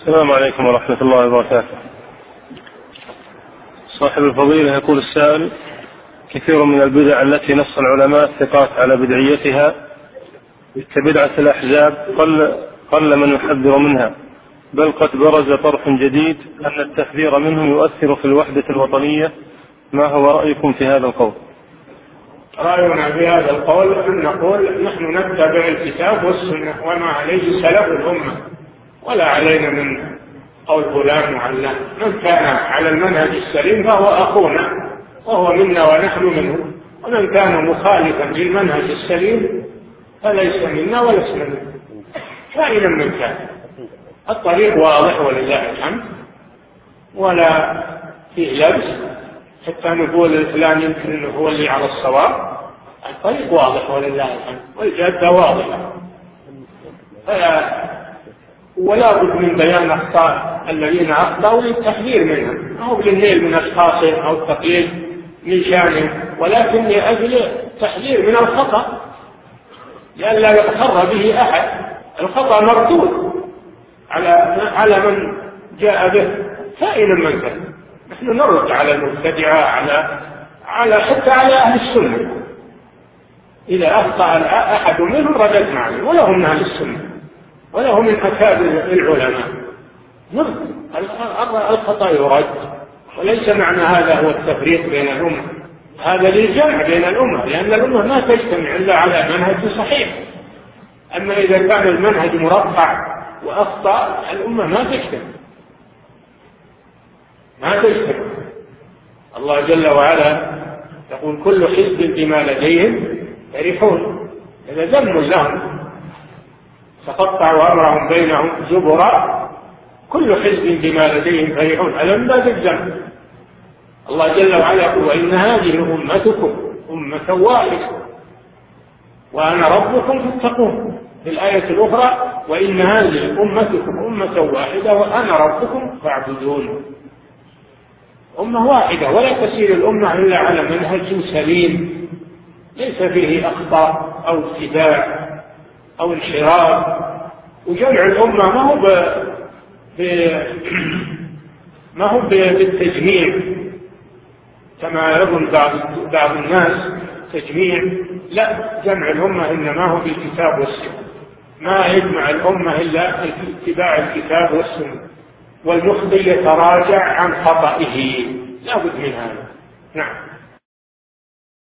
السلام عليكم ورحمة الله وبركاته. صاحب الفضيلة يقول السائل كثير من البدع التي نص العلماء الثقات على بدعيتها كبدعة الأحزاب قل قل من يحذر منها بل قد برز طرح جديد أن التحذير منه يؤثر في الوحدة الوطنية. ما هو رأيكم في هذا القول؟ رأينا في هذا القول أن نقول نحن نتبع الكتاب والسنة وما عليه سلف الأمة. ولا علينا من قول فلان وعلان. من كان على المنهج السليم فهو أخونا وهو منا ونحن منه. ومن كان مخالفا للمنهج السليم فليس منا ولسنا منه. كائنا من كان. الطريق واضح ولله الحمد. ولا فيه لبس. حتى نقول فلان يمكن هو اللي على الصواب. الطريق واضح ولله الحمد. والجادة واضحة. فلا ولا بد من بيان أخطاء الذين أخطأوا للتحذير منهم. ما هو للنيل من اشخاصهم أو التقليل من شانهم ولكن لأجل التحذير من الخطأ. لئلا يغتر به أحد. الخطأ مردود على على من جاء به. كائنا من كان نحن نرد على المبتدعة على على حتى على أهل السنة. إذا أخطأ أحد منهم رددنا عليه وله من أهل السنة. وله من اكابر العلماء نرد الخطأ يرد وليس معنى هذا هو التفريق بين الأمة. هذا للجمع بين الأمة لأن الأمة ما تجتمع إلا على منهج صحيح. أما إذا كان المنهج مرقع وأخطأ الأمة ما تجتمع. ما تجتمع. الله جل وعلا يقول كل حزب بما لديهم فرحون. هذا ذم لهم. تقطعوا امرهم بينهم زبرا كل حزب بما لديهم فرحون. الم لا تجزم الله جل وعلا يقول وإن هذه أمتكم أمة واحدة وأنا ربكم فاتقون. في الآية الأخرى وإن هذه أمتكم أمة واحدة وأنا ربكم فاعبدون. أمة واحدة ولا تسير الأمة إلا على منهج سليم. ليس فيه أخطاء أو ابتداع أو انحراف وجمع الأمة ما هو ب... ب... ما هو بالتجميع. كما يظن بعض بعض الناس تجميع. لا جمع الأمة إنما هو بالكتاب والسنة. ما يجمع الأمة إلا اتباع الكتاب والسنة. والمخطئ يتراجع عن خطئه. لا بد من هذا. نعم.